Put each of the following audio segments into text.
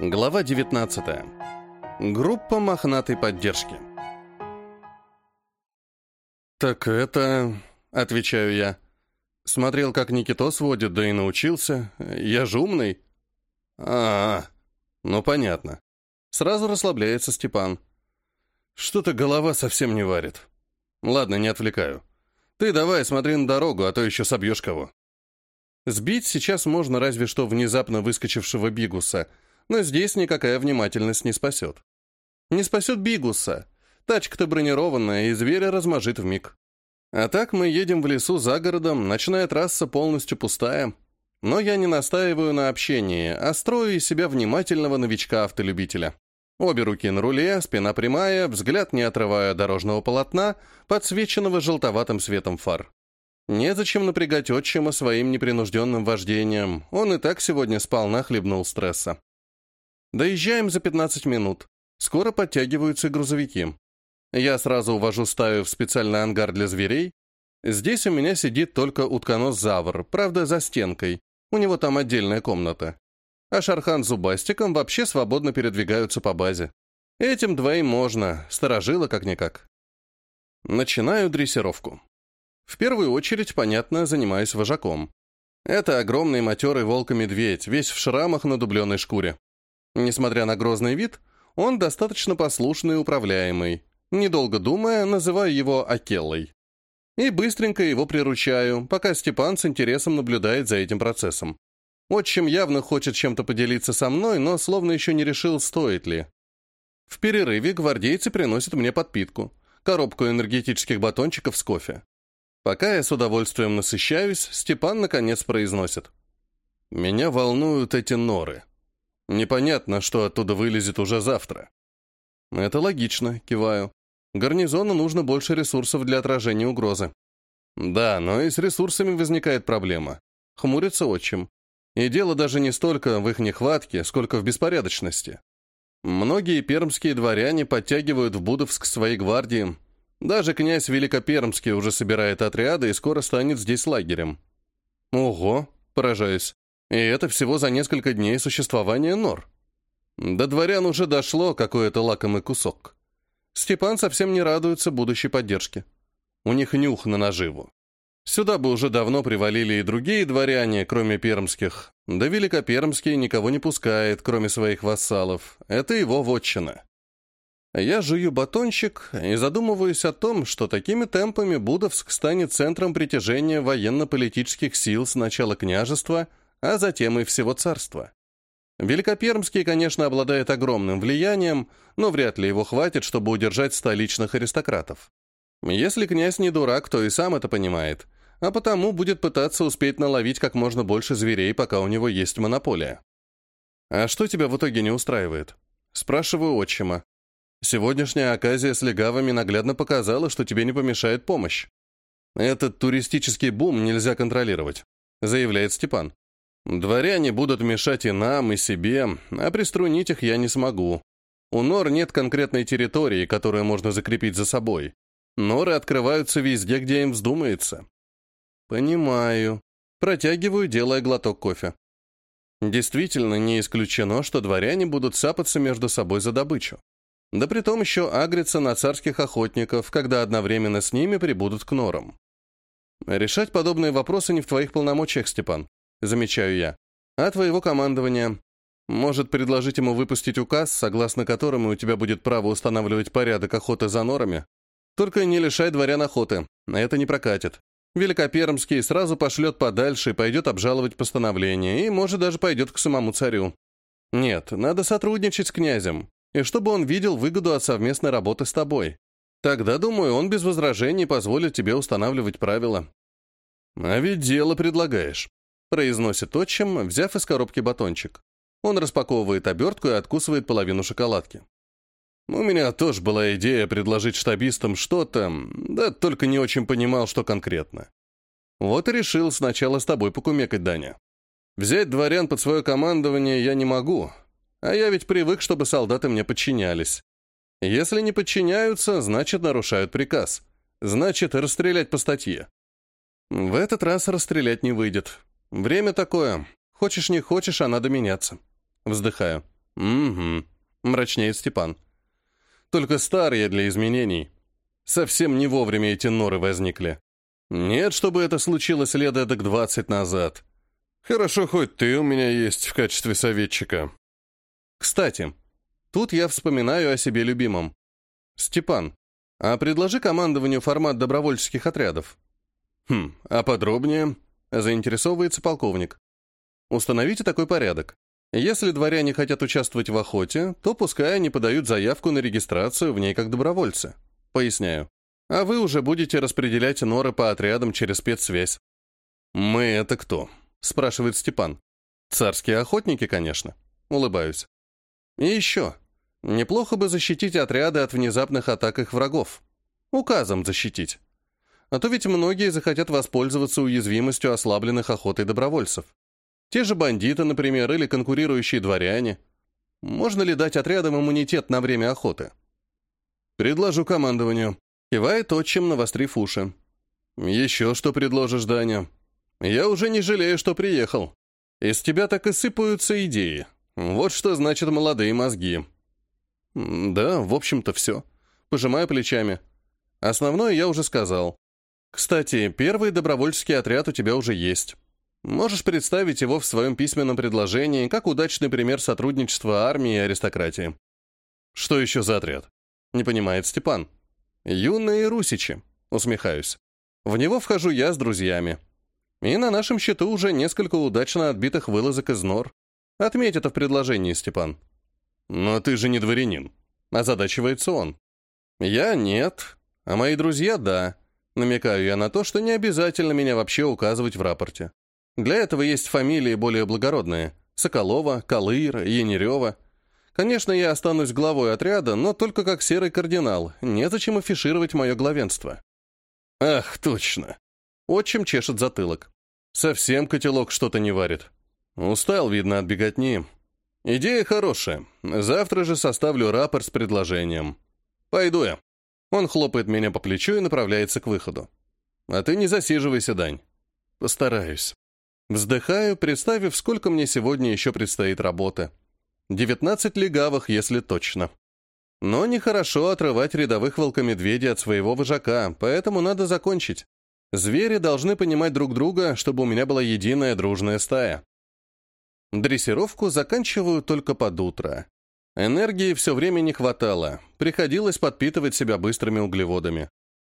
Глава 19. Группа мохнатой поддержки. «Так это...» — отвечаю я. Смотрел, как Никитос водит, да и научился. Я же умный. а, -а, -а. ну понятно. Сразу расслабляется Степан. Что-то голова совсем не варит. Ладно, не отвлекаю. Ты давай смотри на дорогу, а то еще собьешь кого. Сбить сейчас можно разве что внезапно выскочившего Бигуса — но здесь никакая внимательность не спасет. Не спасет Бигуса. Тачка-то бронированная, и зверя размажит миг. А так мы едем в лесу за городом, ночная трасса полностью пустая. Но я не настаиваю на общении, а строю из себя внимательного новичка-автолюбителя. Обе руки на руле, спина прямая, взгляд не отрывая дорожного полотна, подсвеченного желтоватым светом фар. Незачем напрягать отчима своим непринужденным вождением, он и так сегодня сполна хлебнул стресса. Доезжаем за 15 минут. Скоро подтягиваются грузовики. Я сразу увожу стаю в специальный ангар для зверей. Здесь у меня сидит только утконос-завр, правда, за стенкой. У него там отдельная комната. А Шархан с Зубастиком вообще свободно передвигаются по базе. Этим двоим можно, сторожило как-никак. Начинаю дрессировку. В первую очередь, понятно, занимаюсь вожаком. Это огромный матерый волк-медведь, весь в шрамах на дубленой шкуре. Несмотря на грозный вид, он достаточно послушный и управляемый. Недолго думая, называю его Акеллой. И быстренько его приручаю, пока Степан с интересом наблюдает за этим процессом. Отчим явно хочет чем-то поделиться со мной, но словно еще не решил, стоит ли. В перерыве гвардейцы приносят мне подпитку, коробку энергетических батончиков с кофе. Пока я с удовольствием насыщаюсь, Степан наконец произносит. «Меня волнуют эти норы. Непонятно, что оттуда вылезет уже завтра. Это логично, киваю. Гарнизону нужно больше ресурсов для отражения угрозы. Да, но и с ресурсами возникает проблема. Хмурится отчим. И дело даже не столько в их нехватке, сколько в беспорядочности. Многие пермские дворяне подтягивают в Будовск свои гвардии. Даже князь Великопермский уже собирает отряды и скоро станет здесь лагерем. Ого, поражаюсь. И это всего за несколько дней существования нор. До дворян уже дошло какой-то лакомый кусок. Степан совсем не радуется будущей поддержке. У них нюх на наживу. Сюда бы уже давно привалили и другие дворяне, кроме пермских. Да Великопермский никого не пускает, кроме своих вассалов. Это его вотчина. Я жую батончик и задумываюсь о том, что такими темпами Будовск станет центром притяжения военно-политических сил сначала княжества, а затем и всего царства. Великопермский, конечно, обладает огромным влиянием, но вряд ли его хватит, чтобы удержать столичных аристократов. Если князь не дурак, то и сам это понимает, а потому будет пытаться успеть наловить как можно больше зверей, пока у него есть монополия. «А что тебя в итоге не устраивает?» Спрашиваю отчима. «Сегодняшняя оказия с легавыми наглядно показала, что тебе не помешает помощь. Этот туристический бум нельзя контролировать», заявляет Степан. Дворяне будут мешать и нам, и себе, а приструнить их я не смогу. У нор нет конкретной территории, которую можно закрепить за собой. Норы открываются везде, где им вздумается. Понимаю. Протягиваю, делая глоток кофе. Действительно, не исключено, что дворяне будут сапаться между собой за добычу. Да притом еще агриться на царских охотников, когда одновременно с ними прибудут к норам. Решать подобные вопросы не в твоих полномочиях, Степан замечаю я, а твоего командования. Может предложить ему выпустить указ, согласно которому у тебя будет право устанавливать порядок охоты за норами? Только не лишай дворян охоты, это не прокатит. Великопермский сразу пошлет подальше и пойдет обжаловать постановление, и, может, даже пойдет к самому царю. Нет, надо сотрудничать с князем, и чтобы он видел выгоду от совместной работы с тобой. Тогда, думаю, он без возражений позволит тебе устанавливать правила. А ведь дело предлагаешь произносит отчим, взяв из коробки батончик. Он распаковывает обертку и откусывает половину шоколадки. У меня тоже была идея предложить штабистам что-то, да только не очень понимал, что конкретно. Вот и решил сначала с тобой покумекать, Даня. Взять дворян под свое командование я не могу, а я ведь привык, чтобы солдаты мне подчинялись. Если не подчиняются, значит, нарушают приказ. Значит, расстрелять по статье. В этот раз расстрелять не выйдет. Время такое. Хочешь не хочешь, а надо меняться. Вздыхаю. «Угу», — мрачнеет Степан. «Только старые для изменений. Совсем не вовремя эти норы возникли. Нет, чтобы это случилось лет эдак двадцать назад. Хорошо, хоть ты у меня есть в качестве советчика. Кстати, тут я вспоминаю о себе любимом. Степан, а предложи командованию формат добровольческих отрядов. Хм, а подробнее? Заинтересовывается полковник. Установите такой порядок. Если дворяне хотят участвовать в охоте, то пускай они подают заявку на регистрацию в ней как добровольцы. Поясняю. А вы уже будете распределять норы по отрядам через спецсвязь. «Мы — это кто?» — спрашивает Степан. «Царские охотники, конечно». Улыбаюсь. «И еще. Неплохо бы защитить отряды от внезапных атак их врагов. Указом защитить. А то ведь многие захотят воспользоваться уязвимостью ослабленных охотой добровольцев. Те же бандиты, например, или конкурирующие дворяне. Можно ли дать отрядам иммунитет на время охоты? Предложу командованию. Кивает отчим, навострив уши. Еще что предложишь, Даня? Я уже не жалею, что приехал. Из тебя так и сыпаются идеи. Вот что значит молодые мозги. Да, в общем-то, все. Пожимаю плечами. Основное я уже сказал. Кстати, первый добровольческий отряд у тебя уже есть. Можешь представить его в своем письменном предложении как удачный пример сотрудничества армии и аристократии. Что еще за отряд? Не понимает Степан. Юные русичи, усмехаюсь. В него вхожу я с друзьями. И на нашем счету уже несколько удачно отбитых вылазок из нор. Отметь это в предложении, Степан. Но ты же не дворянин. Озадачивается он. Я нет, а мои друзья да. Намекаю я на то, что не обязательно меня вообще указывать в рапорте. Для этого есть фамилии более благородные. Соколова, Калыр, Янерева. Конечно, я останусь главой отряда, но только как серый кардинал. Незачем афишировать мое главенство. Ах, точно. Отчим чешет затылок. Совсем котелок что-то не варит. Устал, видно, от беготни. Идея хорошая. Завтра же составлю рапорт с предложением. Пойду я. Он хлопает меня по плечу и направляется к выходу. «А ты не засиживайся, Дань». «Постараюсь». Вздыхаю, представив, сколько мне сегодня еще предстоит работы. Девятнадцать легавых, если точно. Но нехорошо отрывать рядовых волкомедведей от своего вожака, поэтому надо закончить. Звери должны понимать друг друга, чтобы у меня была единая дружная стая. Дрессировку заканчиваю только под утро. Энергии все время не хватало, приходилось подпитывать себя быстрыми углеводами.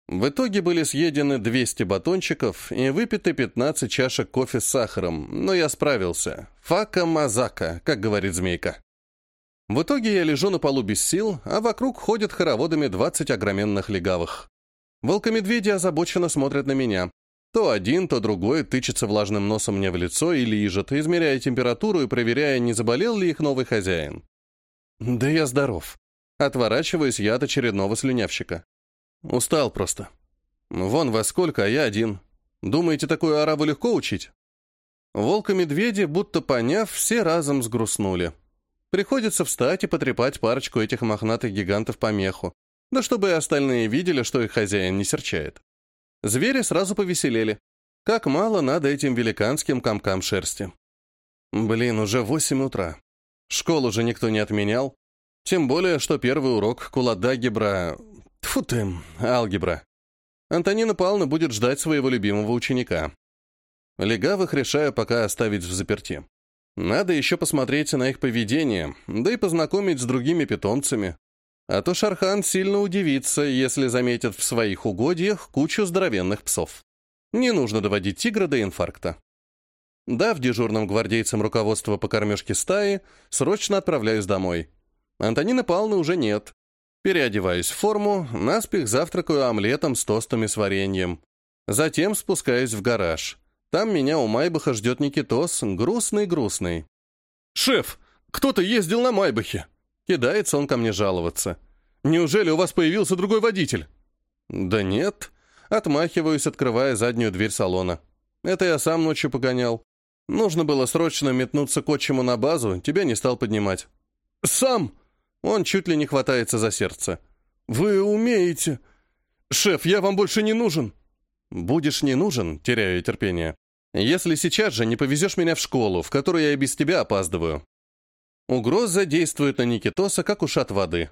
В итоге были съедены 200 батончиков и выпиты 15 чашек кофе с сахаром, но я справился. Фака-мазака, как говорит змейка. В итоге я лежу на полу без сил, а вокруг ходят хороводами 20 огроменных легавых. Волкомедведи озабоченно смотрят на меня. То один, то другой тычется влажным носом мне в лицо и лижет, измеряя температуру и проверяя, не заболел ли их новый хозяин. Да я здоров. Отворачиваюсь я от очередного слюнявщика. Устал просто. Вон во сколько, а я один. Думаете, такую араву легко учить? Волк и медведи, будто поняв, все разом сгрустнули. Приходится встать и потрепать парочку этих мохнатых гигантов по меху. Да чтобы и остальные видели, что их хозяин не серчает. Звери сразу повеселели. Как мало надо этим великанским комкам шерсти. Блин, уже восемь утра. Школу же никто не отменял. Тем более, что первый урок куладагебра... Тьфу ты, алгебра. Антонина Павловна будет ждать своего любимого ученика. Легавых решаю пока оставить в заперти. Надо еще посмотреть на их поведение, да и познакомить с другими питомцами. А то Шархан сильно удивится, если заметит в своих угодьях кучу здоровенных псов. Не нужно доводить тигра до инфаркта. Дав дежурным гвардейцам руководство по кормежке стаи, срочно отправляюсь домой. Антонины Павловны уже нет. Переодеваюсь в форму, наспех завтракаю омлетом с тостами с вареньем. Затем спускаюсь в гараж. Там меня у Майбаха ждет Никитос, грустный-грустный. «Шеф, кто-то ездил на Майбахе!» Кидается он ко мне жаловаться. «Неужели у вас появился другой водитель?» «Да нет». Отмахиваюсь, открывая заднюю дверь салона. «Это я сам ночью погонял. Нужно было срочно метнуться к отчиму на базу, тебя не стал поднимать. «Сам!» Он чуть ли не хватается за сердце. «Вы умеете!» «Шеф, я вам больше не нужен!» «Будешь не нужен, теряю терпение. Если сейчас же не повезешь меня в школу, в которую я и без тебя опаздываю». Угроза действует на Никитоса, как ушат воды.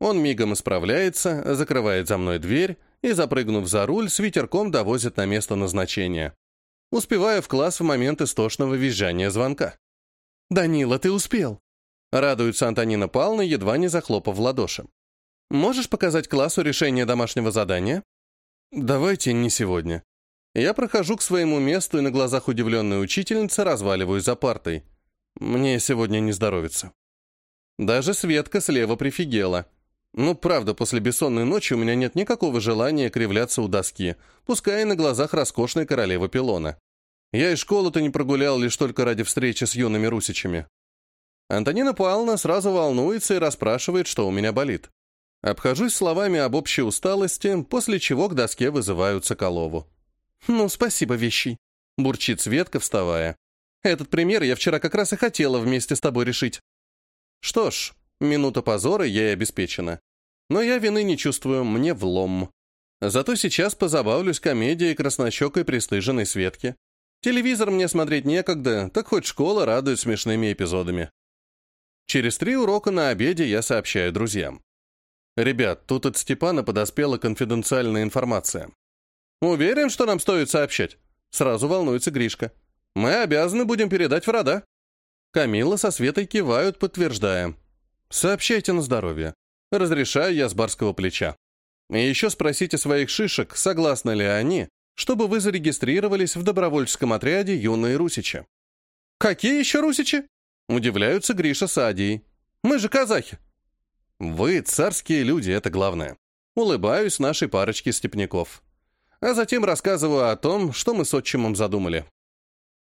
Он мигом исправляется, закрывает за мной дверь и, запрыгнув за руль, с ветерком довозит на место назначения. Успеваю в класс в момент истошного визжания звонка. «Данила, ты успел!» Радуется Антонина Павловна, едва не захлопав в ладоши. «Можешь показать классу решение домашнего задания?» «Давайте не сегодня». Я прохожу к своему месту и на глазах удивленной учительницы разваливаюсь за партой. Мне сегодня не здоровится. Даже Светка слева прифигела. Ну, правда, после бессонной ночи у меня нет никакого желания кривляться у доски, пускай и на глазах роскошной королевы Пилона. Я и школу-то не прогулял лишь только ради встречи с юными русичами. Антонина Павловна сразу волнуется и расспрашивает, что у меня болит. Обхожусь словами об общей усталости, после чего к доске вызывают Соколову. «Ну, спасибо, вещи», — бурчит Светка, вставая. «Этот пример я вчера как раз и хотела вместе с тобой решить». Что ж, минута позора ей обеспечена. Но я вины не чувствую, мне влом. Зато сейчас позабавлюсь комедией краснощекой пристыженной Светки. Телевизор мне смотреть некогда, так хоть школа радует смешными эпизодами. Через три урока на обеде я сообщаю друзьям. «Ребят, тут от Степана подоспела конфиденциальная информация». «Уверен, что нам стоит сообщать?» Сразу волнуется Гришка. «Мы обязаны будем передать в рода». Камила со Светой кивают, подтверждая. «Сообщайте на здоровье. Разрешаю я с барского плеча. И еще спросите своих шишек, согласны ли они, чтобы вы зарегистрировались в добровольческом отряде «Юные Русичи». «Какие еще Русичи?» Удивляются Гриша с Адией. «Мы же казахи». «Вы царские люди, это главное». Улыбаюсь нашей парочке степняков. А затем рассказываю о том, что мы с отчимом задумали.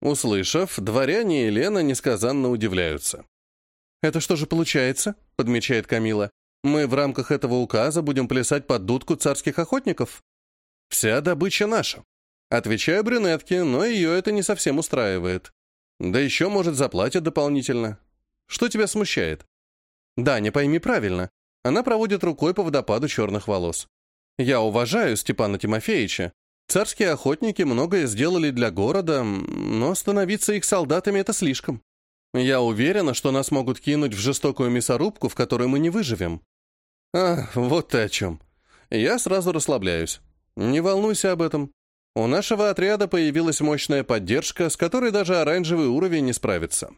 Услышав, дворяне и Лена несказанно удивляются. «Это что же получается?» — подмечает Камила. «Мы в рамках этого указа будем плясать под дудку царских охотников?» «Вся добыча наша». Отвечаю брюнетке, но ее это не совсем устраивает. Да еще, может, заплатят дополнительно. Что тебя смущает? Да, не пойми правильно. Она проводит рукой по водопаду черных волос. Я уважаю Степана Тимофеевича. Царские охотники многое сделали для города, но становиться их солдатами — это слишком. Я уверена, что нас могут кинуть в жестокую мясорубку, в которой мы не выживем. А, вот ты о чем. Я сразу расслабляюсь. Не волнуйся об этом. У нашего отряда появилась мощная поддержка, с которой даже оранжевый уровень не справится.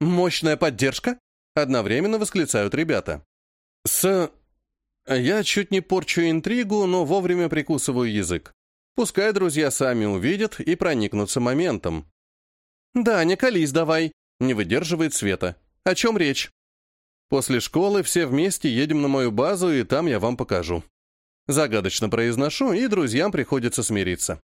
«Мощная поддержка?» — одновременно восклицают ребята. «С...» Я чуть не порчу интригу, но вовремя прикусываю язык. Пускай друзья сами увидят и проникнутся моментом. «Да, не колись давай», — не выдерживает Света. «О чем речь?» «После школы все вместе едем на мою базу, и там я вам покажу». Загадочно произношу, и друзьям приходится смириться.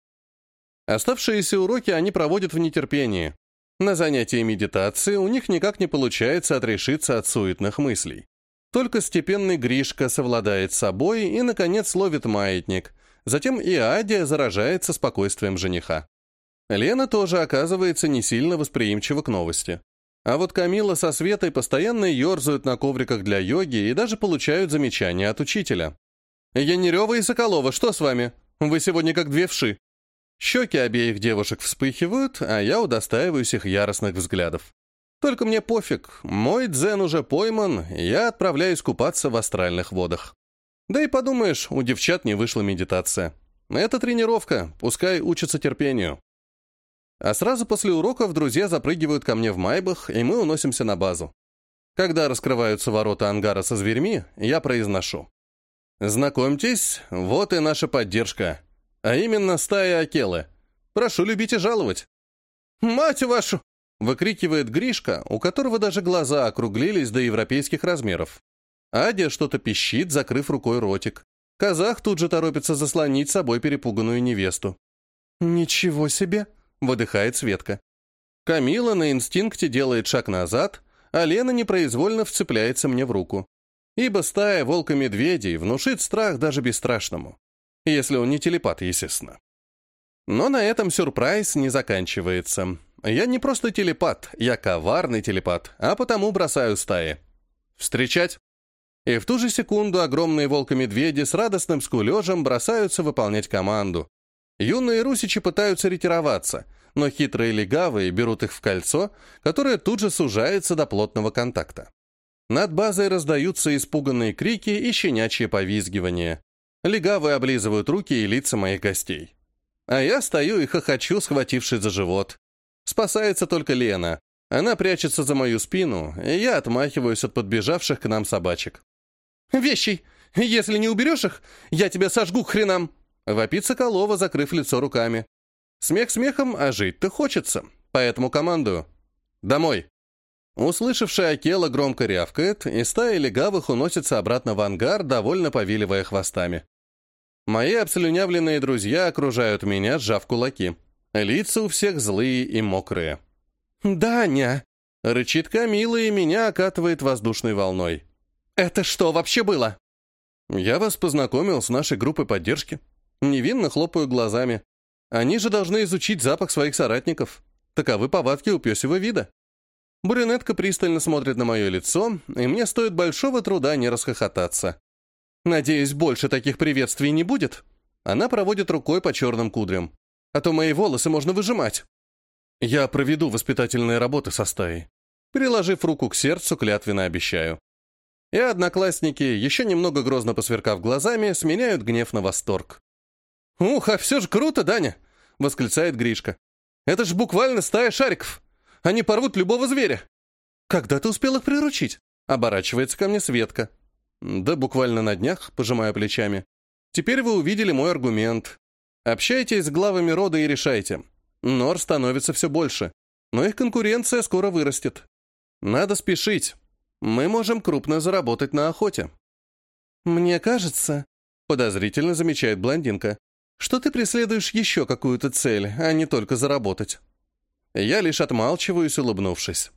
Оставшиеся уроки они проводят в нетерпении. На занятии медитации у них никак не получается отрешиться от суетных мыслей. Только степенный Гришка совладает с собой и, наконец, ловит маятник. Затем и Адия заражается спокойствием жениха. Лена тоже оказывается не сильно восприимчива к новости. А вот Камила со Светой постоянно ерзают на ковриках для йоги и даже получают замечания от учителя. «Янерева и Соколова, что с вами? Вы сегодня как две вши». Щеки обеих девушек вспыхивают, а я удостаиваюсь их яростных взглядов. Только мне пофиг, мой дзен уже пойман, я отправляюсь купаться в астральных водах. Да и подумаешь, у девчат не вышла медитация. Это тренировка, пускай учатся терпению. А сразу после уроков друзья запрыгивают ко мне в майбах, и мы уносимся на базу. Когда раскрываются ворота ангара со зверьми, я произношу. Знакомьтесь, вот и наша поддержка. А именно стая Акелы. Прошу любить и жаловать. «Мать вашу!» — выкрикивает Гришка, у которого даже глаза округлились до европейских размеров. Адя что-то пищит, закрыв рукой ротик. Казах тут же торопится заслонить собой перепуганную невесту. «Ничего себе!» — выдыхает Светка. Камила на инстинкте делает шаг назад, а Лена непроизвольно вцепляется мне в руку ибо стая волка-медведей внушит страх даже бесстрашному. Если он не телепат, естественно. Но на этом сюрприз не заканчивается. Я не просто телепат, я коварный телепат, а потому бросаю стаи. Встречать. И в ту же секунду огромные волка-медведи с радостным скулежем бросаются выполнять команду. Юные русичи пытаются ретироваться, но хитрые легавые берут их в кольцо, которое тут же сужается до плотного контакта. Над базой раздаются испуганные крики и щенячье повизгивание. Легавые облизывают руки и лица моих гостей. А я стою и хохочу, схватившись за живот. Спасается только Лена. Она прячется за мою спину, и я отмахиваюсь от подбежавших к нам собачек. «Вещи! Если не уберешь их, я тебя сожгу к хренам!» Вопит Соколова, закрыв лицо руками. Смех смехом, а жить-то хочется, поэтому командую. «Домой!» Услышавшая Акела громко рявкает, и стая легавых уносится обратно в ангар, довольно повиливая хвостами. Мои обслюнявленные друзья окружают меня, сжав кулаки. Лица у всех злые и мокрые. «Даня!» — рычит Камила и меня окатывает воздушной волной. «Это что вообще было?» «Я вас познакомил с нашей группой поддержки. Невинно хлопаю глазами. Они же должны изучить запах своих соратников. Таковы повадки у пёсего вида». Брюнетка пристально смотрит на мое лицо, и мне стоит большого труда не расхохотаться. «Надеюсь, больше таких приветствий не будет?» Она проводит рукой по черным кудрям. «А то мои волосы можно выжимать». Я проведу воспитательные работы со стаей. Приложив руку к сердцу, клятвенно обещаю. И одноклассники, еще немного грозно посверкав глазами, сменяют гнев на восторг. «Ух, а все же круто, Даня!» — восклицает Гришка. «Это ж буквально стая шариков! Они порвут любого зверя!» «Когда ты успел их приручить?» — оборачивается ко мне Светка. «Да буквально на днях», — пожимая плечами. «Теперь вы увидели мой аргумент. Общайтесь с главами рода и решайте. Нор становится все больше, но их конкуренция скоро вырастет. Надо спешить. Мы можем крупно заработать на охоте. Мне кажется, подозрительно замечает блондинка, что ты преследуешь еще какую-то цель, а не только заработать. Я лишь отмалчиваюсь, улыбнувшись.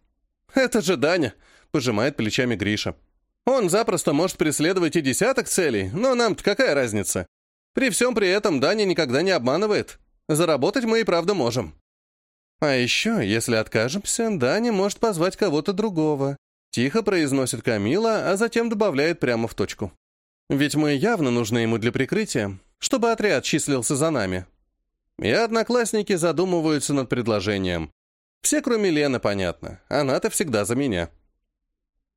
«Это же Даня!» — пожимает плечами Гриша. «Он запросто может преследовать и десяток целей, но нам-то какая разница? При всем при этом Даня никогда не обманывает. Заработать мы и правда можем. А еще, если откажемся, Даня может позвать кого-то другого. Тихо произносит Камила, а затем добавляет прямо в точку. Ведь мы явно нужны ему для прикрытия, чтобы отряд числился за нами. И одноклассники задумываются над предложением. Все, кроме Лены, понятно. Она-то всегда за меня.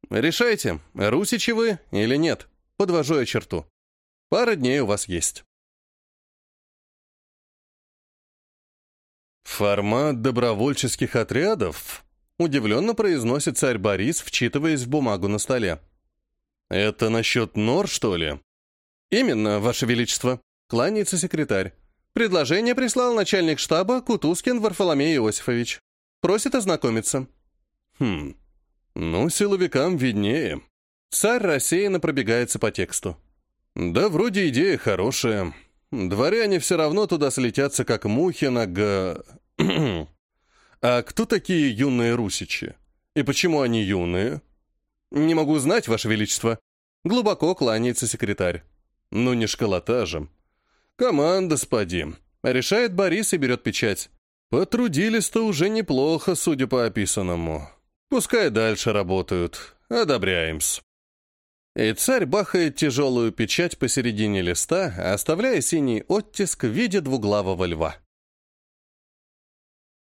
Решайте, русичи вы или нет. Подвожу я черту. Пара дней у вас есть. «Формат добровольческих отрядов?» — удивленно произносит царь Борис, вчитываясь в бумагу на столе. «Это насчет нор, что ли?» «Именно, Ваше Величество», — кланяется секретарь. «Предложение прислал начальник штаба Кутузкин Варфоломей Иосифович. Просит ознакомиться». «Хм, ну, силовикам виднее». Царь рассеянно пробегается по тексту. «Да, вроде идея хорошая. Дворяне все равно туда слетятся, как мухи на г... а кто такие юные русичи? И почему они юные? Не могу знать, Ваше Величество. Глубоко кланяется секретарь. Ну не школота же. Команда, спади. Решает Борис и берет печать. Потрудились-то уже неплохо, судя по описанному. Пускай дальше работают. Одобряем-с. И царь бахает тяжелую печать посередине листа, оставляя синий оттиск в виде двуглавого льва.